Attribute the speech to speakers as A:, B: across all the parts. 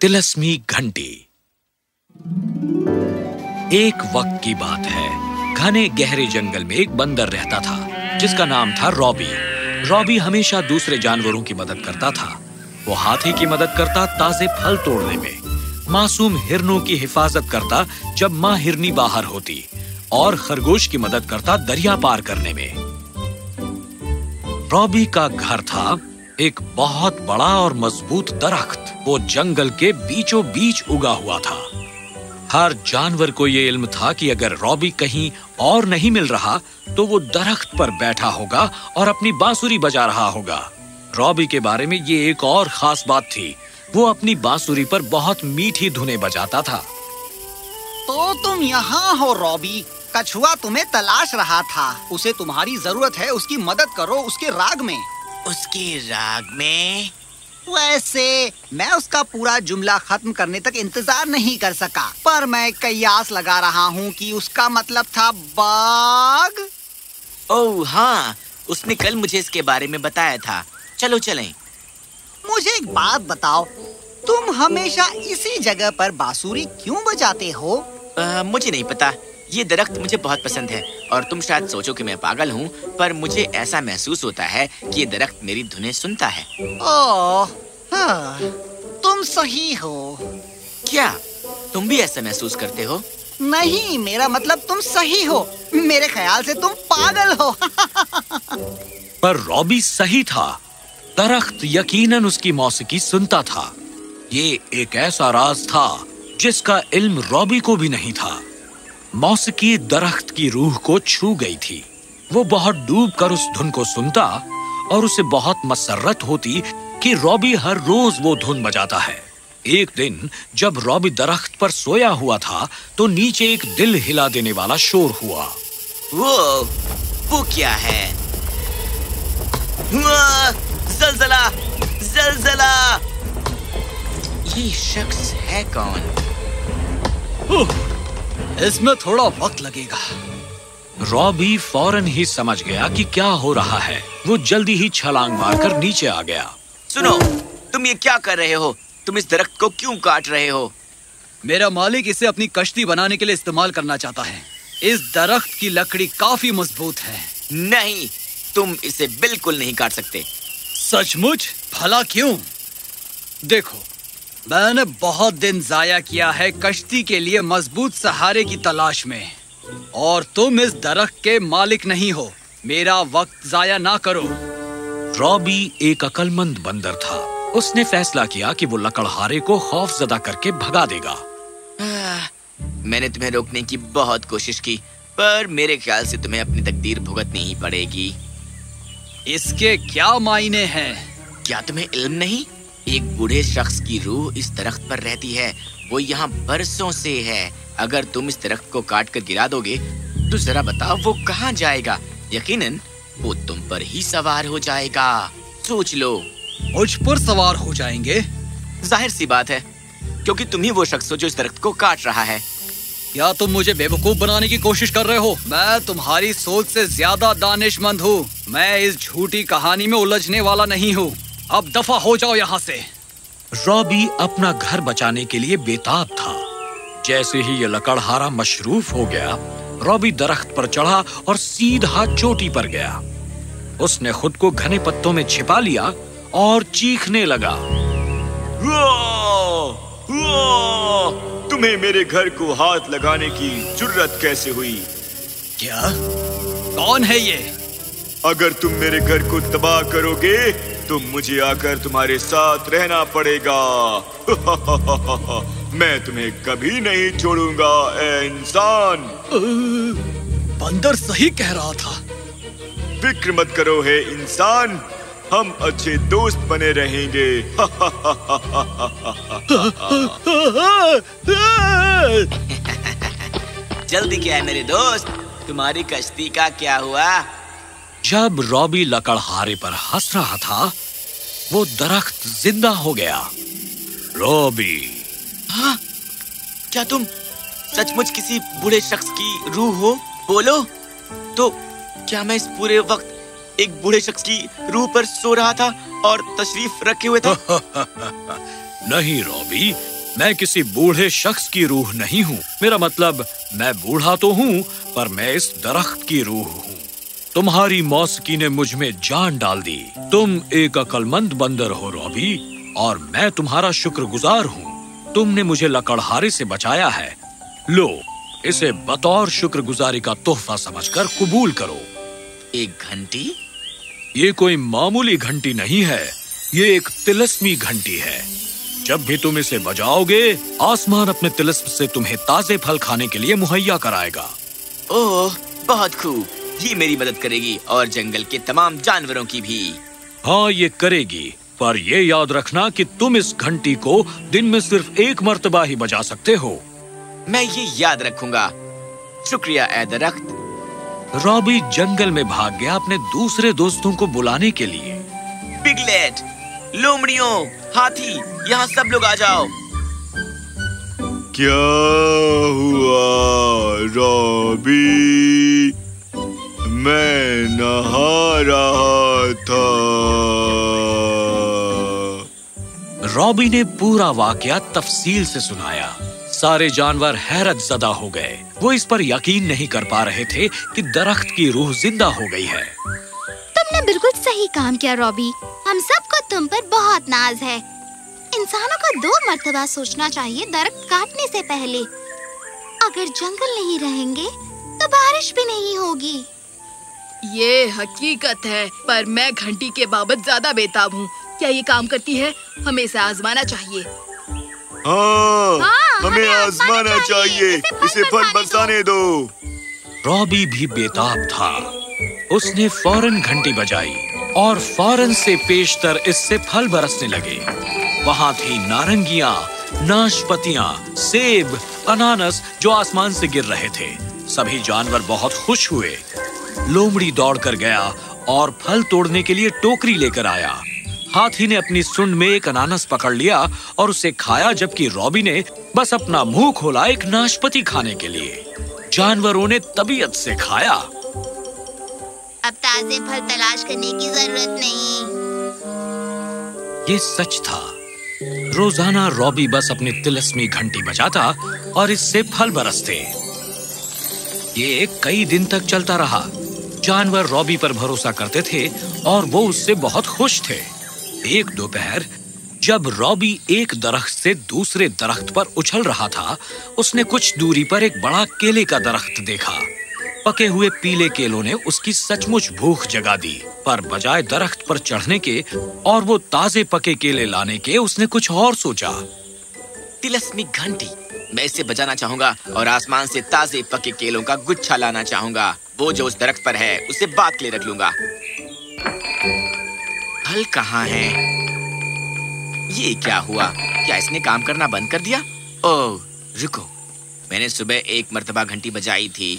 A: तिलस्मी घंटी। एक वक्त की बात है। घने गहरे जंगल में एक बंदर रहता था, जिसका नाम था रॉबी। रॉबी हमेशा दूसरे जानवरों की मदद करता था। वो हाथी की मदद करता, ताजे फल तोड़ने में। मासूम हिरनों की हिफाजत करता, जब माँ हिरनी बाहर होती, और खरगोश की मदद करता दरिया पार करने में। रॉबी का घर था एक बहुत बड़ा और मज़बूत दरख्त वो जंगल के बीचों बीच उगा हुआ था। हर जानवर को ये इल्म था कि अगर रॉबी कहीं और नहीं मिल रहा तो वो दरख्त पर बैठा होगा और अपनी बांसुरी बजा रहा होगा। रॉबी के बारे में ये एक और खास बात थी। वो अपनी बांसुरी पर बहुत मीठी धुने बजाता था।
B: तो तुम यहाँ हो, रॉबी। कछुआ तुम्हें तलाश रहा था। उसे तुम्हारी ज़रूरत है, उसकी मदद करो उसके राग में।
C: उसके राग में?
B: वैसे मैं उसका पूरा जुमला खत्म करने तक इंतज़ार नहीं कर सका। पर मैं कयास लगा रहा हूँ कि उसका मतलब था बाग।
C: ओह हाँ उसने कल मुझे इसके बारे में बताया था। चलो चलें।
B: मुझे एक बात बताओ तुम हमेशा इसी जगह पर बांसुरी क्यों बजाते हो?
C: आ, मुझे नहीं पता। ये दरख्त मुझे बहुत पसंद है और तुम शायद सोचो कि मैं पागल हूँ पर मुझे ऐसा महसूस होता है कि ये दरख्त मेरी धुनें सुनता है।
B: ओह हाँ, तुम सही हो।
C: क्या? तुम भी ऐसा महसूस करते हो?
B: नहीं मेरा मतलब तुम सही हो। मेरे ख्याल से तुम पागल हो।
A: पर रॉबी सही था। दरख्त यकीनन उसकी मौसीकी सुनता था। ये एक ऐसा राज था जिसका इल्म रॉबी को भी नहीं था। मौसीकी दरख्त की रूह को छू गई थी। वो बहुत डूब कर उस धुन को सुनता और उसे बहुत मसरत होती कि रॉबी हर रोज वो धुन बजाता है। एक दिन जब रॉबी दरख्त पर सोया हुआ था तो नीचे एक दिल हिला देने वाला शोर हुआ।
C: वो वो क्या है? जलजला जलजला। ये शख्स है कौन?
D: इसमें थोड़ा वक्त लगेगा।
A: रॉबी फ़ौरन ही समझ गया कि क्या हो रहा है। वो जल्दी ही छलांग मारकर नीचे आ गया।
C: सुनो तुम ये क्या कर रहे हो? तुम इस दरख्त को क्यों काट रहे हो?
D: मेरा मालिक इसे अपनी कश्ती बनाने के लिए इस्तेमाल करना चाहता है। इस दरख्त की लकड़ी काफ़ी मज़बूत है।
C: नहीं तुम इसे बिल्कुल नहीं काट सकते।
D: सचमुच? भला क्यों? देखो मैंने बहुत दिन जाया किया है कश्ती के लिए मज़बूत सहारे की तलाश में। और तुम इस दरख्त के मालिक नहीं हो। मेरा वक्त जाया ना करो।
A: रॉबी एक अकलमंद बंदर था। उसने फैसला किया कि वो लकड़हारे को खौफ जदा करके भगा देगा।
C: आह, मैंने तुम्हें रोकने की बहुत कोशिश की पर मेरे ख्याल से तुम्हें अपनी तकदीर भुगतनी ही पड़ेगी।
D: इसके क्या मायने हैं?
C: क्या तुम्हें इल्म नहीं? एक बूढ़े शख्स की रूह इस दरख्त पर रहती है। वो यहाँ बरसों से है। अगर तुम इस दरख्त को काट कर गिरा दोगे तो जरा बताओ वो कहाँ जाएगा? यकीनन वो तुम पर ही सवार हो जाएगा। सोच लो।
D: मुझ पर सवार हो जाएँगे?
C: ज़ाहिर सी बात है क्योंकि तुम ही वो शख्स हो जो इस दरख्त को काट रहा है।
D: क्या तुम मुझे बेवकूफ़ बनाने की कोशिश कर रहे हो? मैं तुम्हारी सोच से ज़्यादा दानिशमंद हूँ। मैं इस झूठी कहानी में उलझने वाला नहीं हूँ। अब दफ़ा हो जाओ यहाँ से।
A: रॉबी अपना घर बचाने के लिए बेताब था। जैसे ही ये लकड़हारा मशरूफ हो गया रॉबी दरख्त पर चढ़ा और सीधा चोटी पर गया। उसने खुद को घने पत्तों में छिपा लिया और चीखने लगा।
E: तुम्हें मेरे घर को हाथ लगाने की जुर्रत कैसे हुई?
D: क्या? कौन है ये?
E: अगर तुम मेरे घर को तबाह करोगे तो मुझे आकर तुम्हारे साथ रहना पड़ेगा। मैं तुम्हें कभी नहीं छोड़ूँगा इंसान।
D: बंदर सही कह रहा था।
E: फ़िक्र मत करो है इंसान। हम अच्छे दोस्त बने रहेंगे।
C: जल्दी क्या है मेरे दोस्त? तुम्हारी कश्ती का क्या हुआ?
A: जब रॉबी लकड़हारे पर हंस रहा था वो दरख्त ज़िंदा हो गया। रॉबी।
C: हाँ? क्या तुम सचमुच किसी बूढ़े शख्स की रूह हो? बोलो। तो क्या मैं इस पूरे वक्त एक बूढ़े शख्स की रूह पर सो रहा था और तशरीफ़ रखे हुए था?
A: नहीं रॉबी। मैं किसी बूढ़े शख्स की रूह नहीं हूँ। मेरा मतलब मैं बूढ़ा तो हूँ पर मैं इस दरख्त की रूह हूँ। तुम्हारी मौसकी ने मुझमें जान डाल दी। तुम एक अकलमंद बंदर हो रॉबी और मैं तुम्हारा शुक्रगुजार हूँ। तुमने मुझे लकड़हारे से बचाया है। लो इसे बतौर शुक्रगुजारी का तोहफा समझकर कबूल करो।
C: एक घंटी?
A: ये कोई मामूली घंटी नहीं है ये एक तिलस्मी घंटी है। जब भी तुम इसे बजाओगे आसमान अपने तिलस्म से तुम्हें ताजे फल खाने के लिए मुहैया कराएगा।
C: ओह बहुत खूब। ये मेरी मदद करेगी और जंगल के तमाम जानवरों की भी।
A: हाँ ये करेगी पर ये याद रखना कि तुम इस घंटी को दिन में सिर्फ़ एक मर्तबा ही बजा सकते हो।
C: मैं ये याद रखूँगा। शुक्रिया ए दरख्त
A: रॉबी जंगल में भाग गया अपने दूसरे दोस्तों को बुलाने के लिए।
C: पिगलेट लोमड़ियों हाथी यहाँ सब लोग आ जाओ।
E: क्या हुआ रॉबी? मैं नहा रहा था।
A: रॉबी ने पूरा वाकया तफसील से सुनाया। सारे जानवर हैरत जदा हो गए। वो इस पर यकीन नहीं कर पा रहे थे कि दरख्त की रूह ज़िंदा हो गई है।
F: तुमने बिल्कुल सही काम किया रॉबी। हम सबको तुम पर बहुत नाज है। इंसानों को दो मर्तबा सोचना चाहिए दरख्त काटने से पहले। अगर जंगल नहीं रहेंगे तो बारिश भी नहीं होगी।
G: ये हकीकत है पर मैं घंटी के बाबत ज़्यादा बेताब हूँ। क्या ये काम करती है? हमें इसे आजमाना चाहिए।
E: हाँ,
F: हाँ,
E: हमें आजमाना चाहिए।
F: चाहिए। इसे फल बरसाने
E: दो।
A: रॉबी भी बेताब था। उसने फ़ौरन घंटी बजाई और फ़ौरन से पेशतर इससे फल बरसने लगे। वहाँ थी नारंगियाँ नाशपतियाँ सेब अनानस जो आसमान से गिर रहे थे। सभी जानवर बहुत खुश हुए। लोमड़ी दौड़कर गया और फल तोड़ने के लिए टोकरी लेकर आया। हाथी ने अपनी सुंड में एक अनानस पकड़ लिया और उसे खाया जबकि रॉबी ने बस अपना मुँह खोला एक नाशपति खाने के लिए। जानवरों ने तबीयत से खाया।
F: अब ताजे फल तलाश करने की ज़रूरत नहीं।
A: ये सच था। रोज़ाना रॉबी बस अपनी तिलस्मी घंटी बजाता और इससे फल बरसते। ये कई दिन तक चलता रहा। जानवर रॉबी पर भरोसा करते थे और वो उससे बहुत खुश थे। एक दोपहर, जब रॉबी एक दरख्त से दूसरे दरख्त पर उछल रहा था, उसने कुछ दूरी पर एक बड़ा केले का दरख्त देखा। पके हुए पीले केलों ने उसकी सचमुच भूख जगा दी। पर बजाय दरख्त पर चढ़ने के और वो ताजे पके केले लाने के उसने कुछ और सोचा।
C: तिलस्मी घंटी। मैं इसे बजाना चाहूँगा और आसमान से ताजे पके केलों का गुच्छा लाना चाहूँगा। वो जो उस दरख्त पर है उसे बात के लिए रख लूँगा। फल कहाँ है? ये क्या हुआ? क्या इसने काम करना बंद कर दिया? ओह रुको। मैंने सुबह एक मर्तबा घंटी बजाई थी।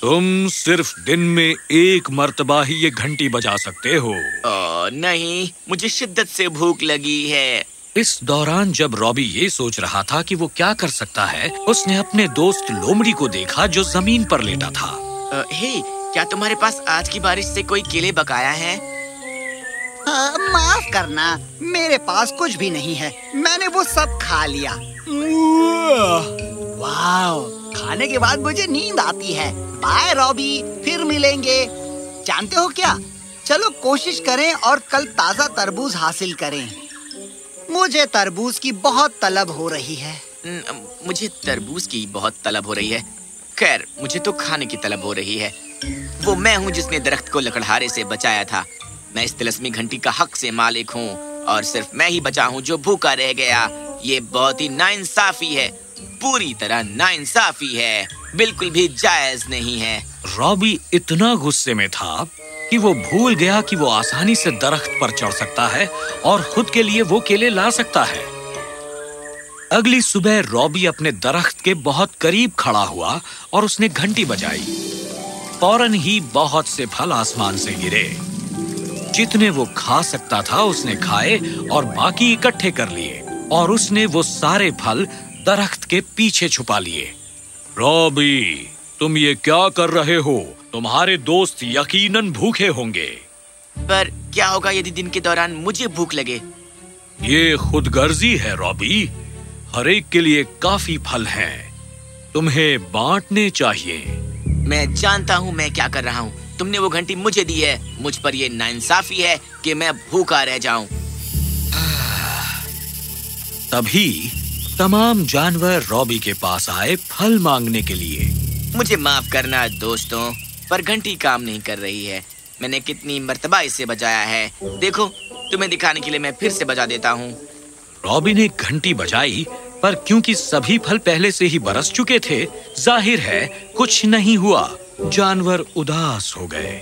A: तुम सिर्फ़ दिन में एक मर्तबा ही ये घंटी बजा सकते हो।
C: ओ नहीं। मुझे शिद्दत से भूख लगी है।
A: इस दौरान जब रॉबी ये सोच रहा था कि वो क्या कर सकता है उसने अपने दोस्त लोमड़ी को देखा जो ज़मीन पर लेटा था।
C: अ, हे क्या तुम्हारे पास आज की बारिश से कोई केले बकाया है?
B: हाँ, माफ़ करना मेरे पास कुछ भी नहीं है। मैंने वो सब खा लिया। वाह। खाने के बाद मुझे नींद आती है। बाय रॉबी फिर मिलेंगे। जानते हो क्या? चलो कोशिश करें और कल ताज़ा तरबूज हासिल करें। मुझे तरबूज की बहुत तलब हो रही है।
C: न, मुझे तरबूज की बहुत तलब हो रही है। खैर मुझे तो खाने की तलब हो रही है। वो मैं हूँ जिसने दरख्त को लकड़हारे से बचाया था। मैं इस तिलस्मी घंटी का हक से मालिक हूँ और सिर्फ़ मैं ही बचा हूँ जो भूखा रह गया। ये बहुत ही नाइंसाफी है। पूरी तरह नाइंसाफी है। बिल्कुल भी जायज़ नहीं है।
A: रॉबी इतना गुस्से में था कि वो भूल गया कि वो आसानी से दरख्त पर चढ़ सकता है और खुद के लिए वो केले ला सकता है। अगली सुबह रॉबी अपने दरख्त के बहुत करीब खड़ा हुआ और उसने घंटी बजाई। फ़ौरन ही बहुत से फल आसमान से गिरे। जितने वो खा सकता था उसने खाए और बाकी इकट्ठे कर लिए और उसने वो सारे फल दरख्त के पीछे छुपा लिए। रॉबी तुम ये क्या कर रहे हो? तुम्हारे दोस्त यकीनन भूखे होंगे।
C: पर क्या होगा यदि दिन के दौरान मुझे भूख लगे?
A: ये खुदगर्जी है रॉबी। हर एक के लिए काफ़ी फल हैं। तुम्हें बांटने चाहिए।
C: मैं जानता हूँ मैं क्या कर रहा हूँ। तुमने वो घंटी मुझे दी है। मुझ पर ये नाइंसाफी है कि मैं भूखा रह जाऊँ।
A: तभी तमाम जानवर रॉबी के पास आए फल मांगने के लिए।
C: मुझे माफ़ करना दोस्तों पर घंटी काम नहीं कर रही है। मैंने कितनी मर्तबा इसे बजाया है। देखो तुम्हें दिखाने के लिए मैं फिर से बजा देता हूँ।
A: रॉबी ने घंटी बजाई पर क्योंकि सभी फल पहले से ही बरस चुके थे ज़ाहिर है कुछ नहीं हुआ। जानवर उदास हो गए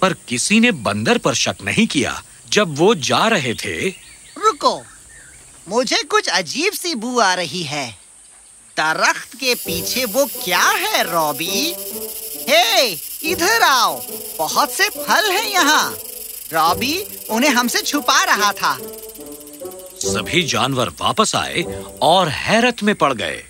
A: पर किसी ने बंदर पर शक नहीं किया। जब वो जा रहे थे
B: रुको मुझे कुछ अजीब सी बू आ रही है। दरख्त के पीछे वो क्या है रॉबी? हे इधर आओ। बहुत से फल हैं यहाँ। रॉबी उन्हें हमसे छुपा रहा था।
A: सभी जानवर वापस आए और हैरत में पड़ गए।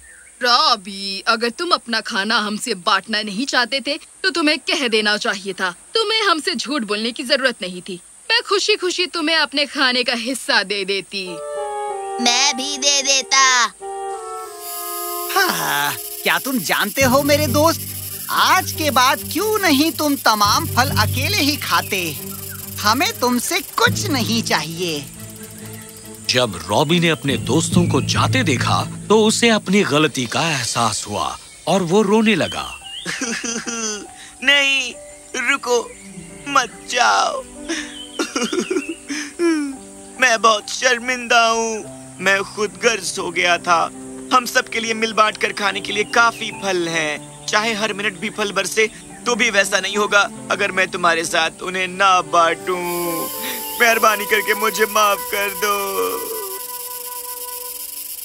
G: रॉबी अगर तुम अपना खाना हमसे बांटना नहीं चाहते थे तो तुम्हें कह देना चाहिए था। तुम्हें हमसे झूठ बोलने की ज़रूरत नहीं थी। मैं खुशी खुशी तुम्हें अपने खाने का हिस्सा दे देती।
F: मैं भी दे देता।
B: हाँ, क्या तुम जानते हो मेरे दोस्त? आज के बाद क्यों नहीं तुम तमाम फल अकेले ही खाते? हमें तुमसे कुछ नहीं चाहिए।
A: जब रॉबी ने अपने दोस्तों को जाते देखा तो उसे अपनी गलती का एहसास हुआ और वो रोने लगा।
C: नहीं रुको मत जाओ। मैं बहुत शर्मिंदा हूँ। मैं खुद गर्ज हो गया था। हम सब के लिए मिल बांट कर खाने के लिए काफ़ी फल हैं। चाहे हर मिनट भी फल बरसे तो भी वैसा नहीं होगा अगर मैं तुम्हारे साथ उन्हें ना बांटूं। मेहरबानी करके मुझे माफ़ कर दो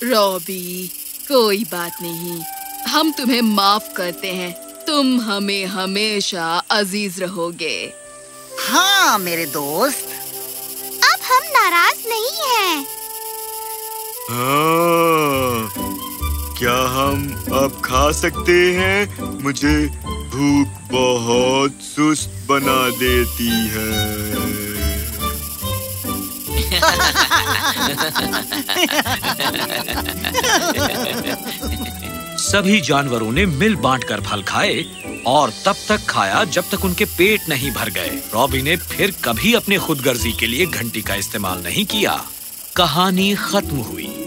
G: रॉबी कोई बात नहीं हम तुम्हें माफ़ करते हैं तुम हमें हमेशा अज़ीज़ रहोगे
B: हाँ मेरे दोस्त
F: अब हम नाराज़ नहीं हैं।
E: हाँ, क्या हम अब खा सकते हैं? मुझे भूख बहुत सुस्त बना देती है।
A: सभी जानवरों ने मिल बांट कर फल खाए और तब तक खाया जब तक उनके पेट नहीं भर गए। रॉबी ने फिर कभी अपने खुदगर्जी के लिए घंटी का इस्तेमाल नहीं किया। कहानी खत्म हुई।